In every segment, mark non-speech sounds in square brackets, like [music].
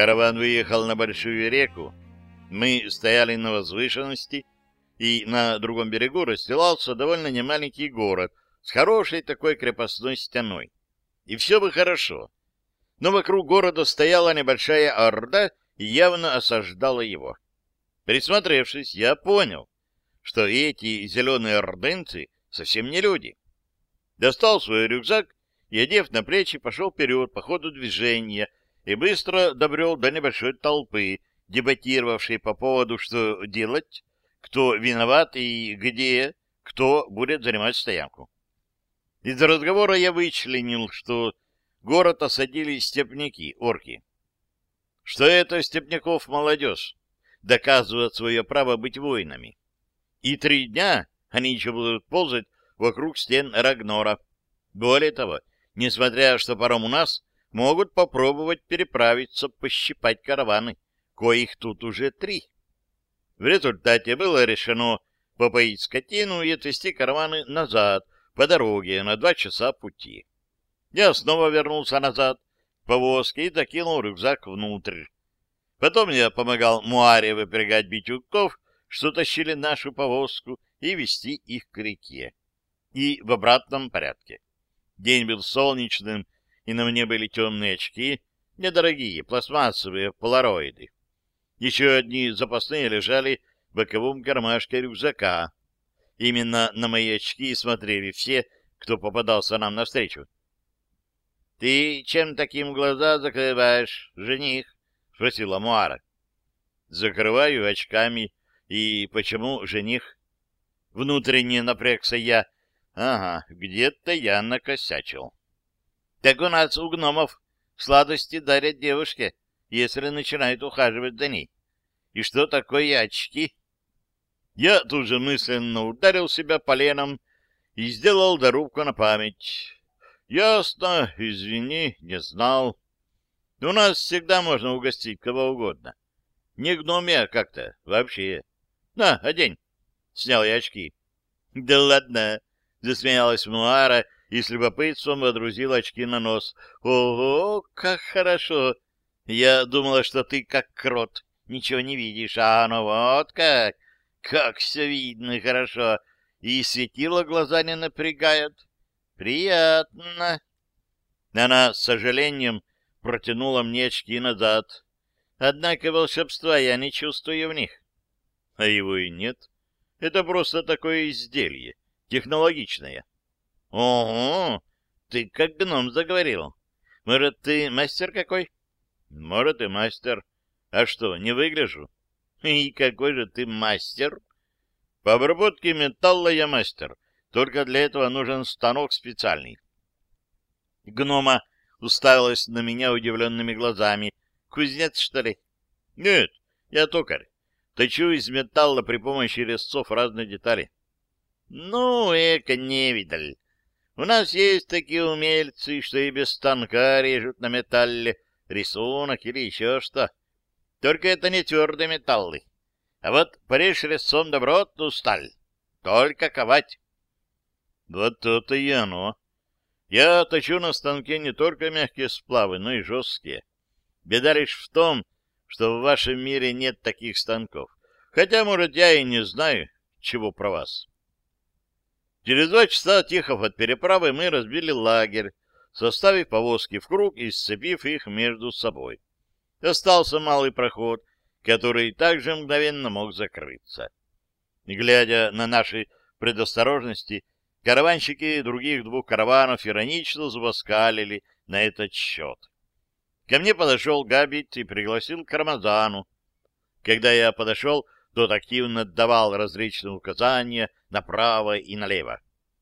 Караван выехал на большую реку. Мы стояли на возвышенности, и на другом берегу расстилался довольно немаленький город с хорошей такой крепостной стеной. И все бы хорошо. Но вокруг города стояла небольшая орда и явно осаждала его. Присмотревшись, я понял, что эти зеленые ордынцы совсем не люди. Достал свой рюкзак и, одев на плечи, пошел вперед по ходу движения и быстро добрел до небольшой толпы, дебатировавшей по поводу, что делать, кто виноват и где, кто будет занимать стоянку. Из разговора я вычленил, что город осадили степняки, орки. Что это степняков молодежь доказывает свое право быть воинами. И три дня они еще будут ползать вокруг стен Рагнора. Более того, несмотря что паром у нас, могут попробовать переправиться, пощипать караваны, коих тут уже три. В результате было решено попоить скотину и отвезти караваны назад, по дороге, на два часа пути. Я снова вернулся назад к повозке и закинул рюкзак внутрь. Потом я помогал Муаре выпрягать битюков, что тащили нашу повозку, и вести их к реке. И в обратном порядке. День был солнечным, и на мне были темные очки, недорогие, пластмассовые полароиды. Еще одни запасные лежали в боковом кармашке рюкзака. Именно на мои очки смотрели все, кто попадался нам навстречу. — Ты чем таким глаза закрываешь, жених? — спросила Муара. — Закрываю очками. И почему жених? Внутренне напрягся я. Ага, где-то я накосячил. — Так у нас у гномов сладости дарят девушке, если начинают ухаживать за ней. И что такое очки? Я тут же мысленно ударил себя поленом и сделал дорубку на память. Ясно, извини, не знал. У нас всегда можно угостить кого угодно. Не гноме, а как-то, вообще. На, одень. Снял я очки. Да ладно, засмеялась Муара и с любопытством водрузила очки на нос. Ого, как хорошо! Я думала, что ты как крот, ничего не видишь, а ну вот как! Как все видно хорошо! И светило глаза не напрягают. Приятно. Она с сожалением протянула мне очки назад. Однако волшебства я не чувствую в них. А его и нет. Это просто такое изделие, технологичное. Ого, ты как гном заговорил. Может, ты мастер какой? Может, и мастер. А что, не выгляжу? [laughs] И какой же ты мастер? По обработке металла я мастер. Только для этого нужен станок специальный. Гнома уставилась на меня удивленными глазами. Кузнец, что ли? Нет, я токарь. Точу из металла при помощи резцов разные детали. Ну, эко невидаль. У нас есть такие умельцы, что и без станка режут на металле рисунок или еще что. Только это не твердые металлы. А вот порежь резцом добротную сталь. Только ковать. Вот то-то и оно. Я точу на станке не только мягкие сплавы, но и жесткие. Беда лишь в том, что в вашем мире нет таких станков. Хотя, может, я и не знаю, чего про вас. Через два часа, отъехав от переправы, мы разбили лагерь, составив повозки в круг и сцепив их между собой. Остался малый проход, который также мгновенно мог закрыться. Глядя на наши предосторожности, караванщики других двух караванов иронично зубоскалили на этот счет. Ко мне подошел Габит и пригласил к Рамазану. Когда я подошел, тот активно давал различные указания направо и налево.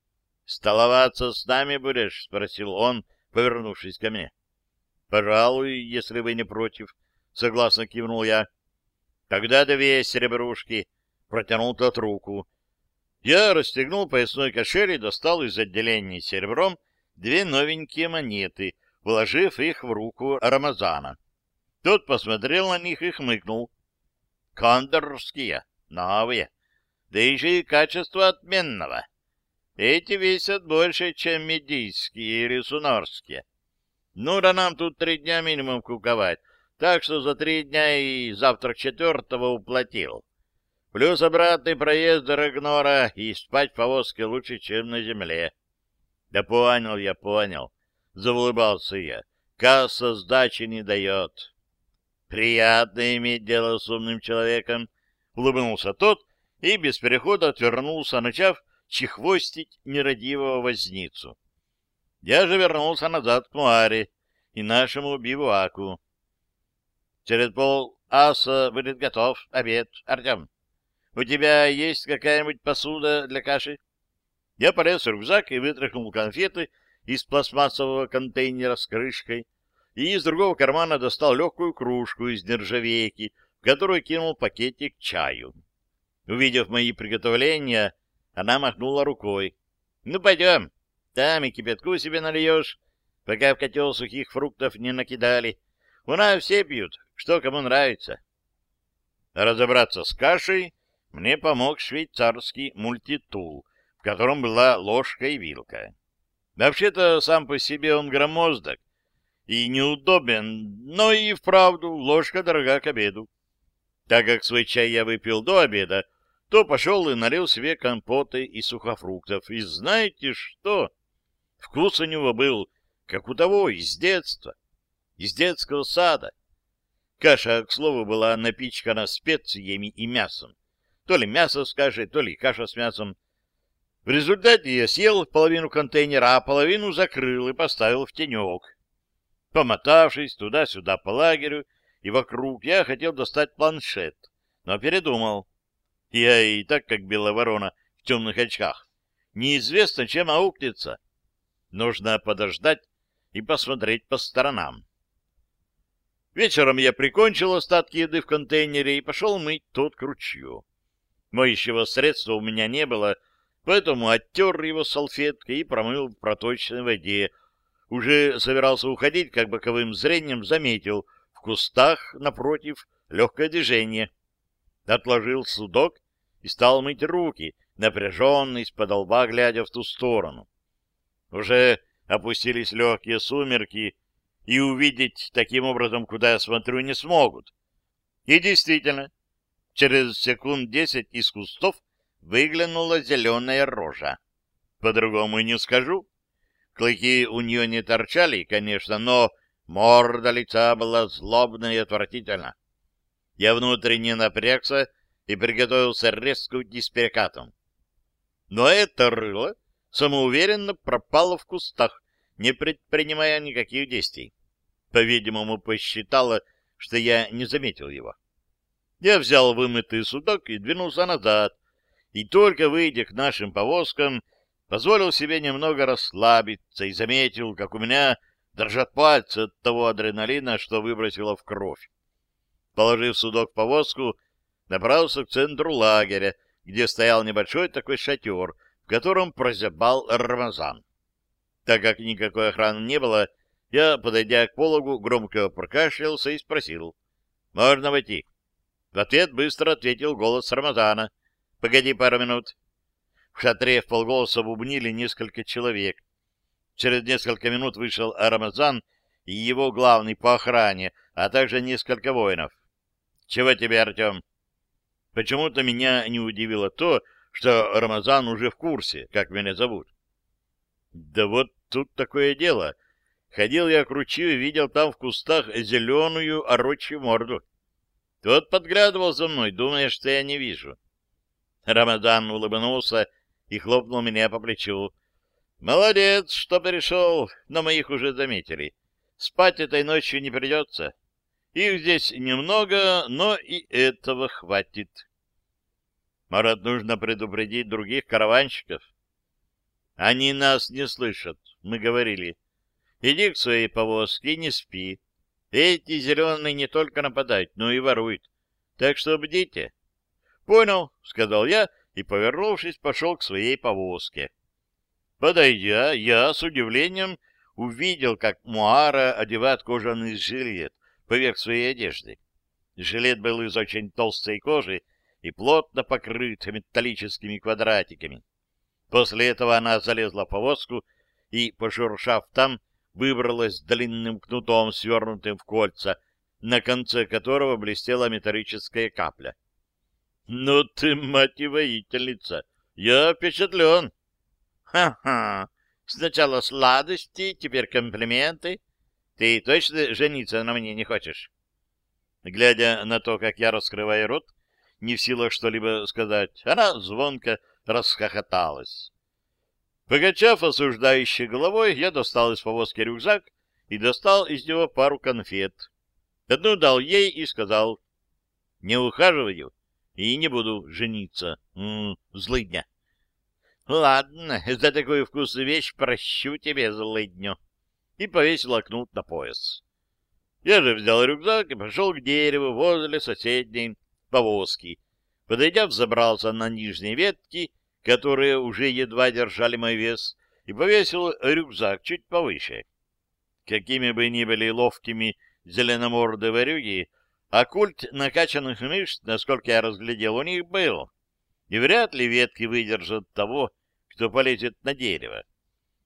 — Столоваться с нами будешь? — спросил он, повернувшись ко мне. — Пожалуй, если вы не против, — согласно кивнул я. — Тогда две серебрушки, — протянул тот руку. Я расстегнул поясной кошель и достал из отделения серебром две новенькие монеты, вложив их в руку Рамазана. Тот посмотрел на них и хмыкнул. Кондорские, новые, да еще и качество отменного. Эти весят больше, чем медийские или сунорские. Ну да нам тут три дня минимум куковать, так что за три дня и завтрак четвертого уплатил. Плюс обратный проезд до Рагнора и спать в повозке лучше, чем на земле. — Да понял я, понял, — заулыбался я. — Касса сдачи не дает. — Приятно иметь дело с умным человеком, — улыбнулся тот и без перехода отвернулся, начав чехвостить нерадивого возницу. Я же вернулся назад к Муаре и нашему бивуаку. Через пол аса будет готов обед, Артем. У тебя есть какая-нибудь посуда для каши? Я полез в рюкзак и вытряхнул конфеты из пластмассового контейнера с крышкой и из другого кармана достал легкую кружку из нержавейки, в которую кинул пакетик чаю. Увидев мои приготовления, она махнула рукой. — Ну, пойдем, там и кипятку себе нальешь, пока в котел сухих фруктов не накидали. У нас все пьют, что кому нравится. Разобраться с кашей мне помог швейцарский мультитул, в котором была ложка и вилка. Вообще-то сам по себе он громоздок и неудобен, но и вправду ложка дорога к обеду. Так как свой чай я выпил до обеда, то пошел и налил себе компоты и сухофруктов. И знаете что? Вкус у него был, как у того, из детства, из детского сада. Каша, к слову, была напичкана специями и мясом. То ли мясо с кашей, то ли каша с мясом. В результате я съел половину контейнера, а половину закрыл и поставил в тенек. Помотавшись туда-сюда по лагерю и вокруг, я хотел достать планшет, но передумал. Я и так, как белая ворона в темных очках. Неизвестно, чем аукнется. Нужно подождать и посмотреть по сторонам. Вечером я прикончил остатки еды в контейнере и пошел мыть тот к ручью. Моющего средства у меня не было, поэтому оттер его салфеткой и промыл в проточной воде. Уже собирался уходить, как боковым зрением заметил в кустах напротив легкое движение. Отложил судок и стал мыть руки, напряженный, из-под лба, глядя в ту сторону. Уже опустились легкие сумерки, и увидеть таким образом, куда я смотрю, не смогут. И действительно, через секунд десять из кустов выглянула зеленая рожа. По-другому и не скажу. Клыки у нее не торчали, конечно, но морда лица была злобна и отвратительна. Я внутренне напрягся и приготовился с перекатом. Но это рыло самоуверенно пропало в кустах, не предпринимая никаких действий. По-видимому, посчитала, что я не заметил его. Я взял вымытый судок и двинулся назад, и только выйдя к нашим повозкам, позволил себе немного расслабиться и заметил, как у меня дрожат пальцы от того адреналина, что выбросило в кровь. Положив судок в повозку, направился к центру лагеря, где стоял небольшой такой шатер, в котором прозябал Рамазан. Так как никакой охраны не было, я, подойдя к пологу, громко прокашлялся и спросил. — Можно войти? В ответ быстро ответил голос Рамазана. — Погоди пару минут. В шатре в полголоса бубнили несколько человек. Через несколько минут вышел Рамазан и его главный по охране, а также несколько воинов. — Чего тебе, Артем? Почему-то меня не удивило то, что Рамазан уже в курсе, как меня зовут. — Да вот тут такое дело — Ходил я к ручью и видел там в кустах зеленую орочью морду. Тот подглядывал за мной, думая, что я не вижу. Рамадан улыбнулся и хлопнул меня по плечу. «Молодец, что пришел, но мы их уже заметили. Спать этой ночью не придется. Их здесь немного, но и этого хватит. Марат, нужно предупредить других караванщиков. Они нас не слышат, мы говорили. Иди к своей повозке не спи. Эти зеленые не только нападают, но и воруют. Так что бдите. — Понял, — сказал я, и, повернувшись, пошел к своей повозке. Подойдя, я с удивлением увидел, как Муара одевает кожаный жилет поверх своей одежды. Жилет был из очень толстой кожи и плотно покрыт металлическими квадратиками. После этого она залезла в повозку и, пошуршав там, выбралась длинным кнутом, свернутым в кольца, на конце которого блестела металлическая капля. — Ну ты, мать и воительница! Я впечатлен! Ха — Сначала сладости, теперь комплименты. Ты точно жениться на мне не хочешь? Глядя на то, как я раскрываю рот, не в силах что-либо сказать, она звонко расхохоталась. Покачав осуждающей головой, я достал из повозки рюкзак и достал из него пару конфет. Одну дал ей и сказал, не ухаживаю и не буду жениться. М -м, злыдня. Ладно, за такую вкусную вещь прощу тебе, злыдню. И повесил окнут на пояс. Я же взял рюкзак и пошел к дереву возле соседней повозки. Подойдя, взобрался на нижние ветки, которые уже едва держали мой вес, и повесил рюкзак чуть повыше. Какими бы ни были ловкими зеленоморды ворюги, а культ накачанных мышц, насколько я разглядел, у них был. И вряд ли ветки выдержат того, кто полезет на дерево.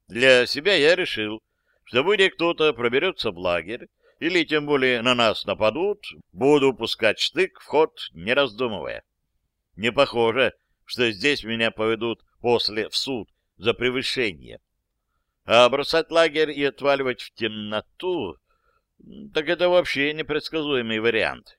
Для себя я решил, что будет кто-то проберется в лагерь, или тем более на нас нападут, буду пускать штык в ход, не раздумывая. Не похоже, что здесь меня поведут после в суд за превышение. А бросать лагерь и отваливать в темноту, так это вообще непредсказуемый вариант.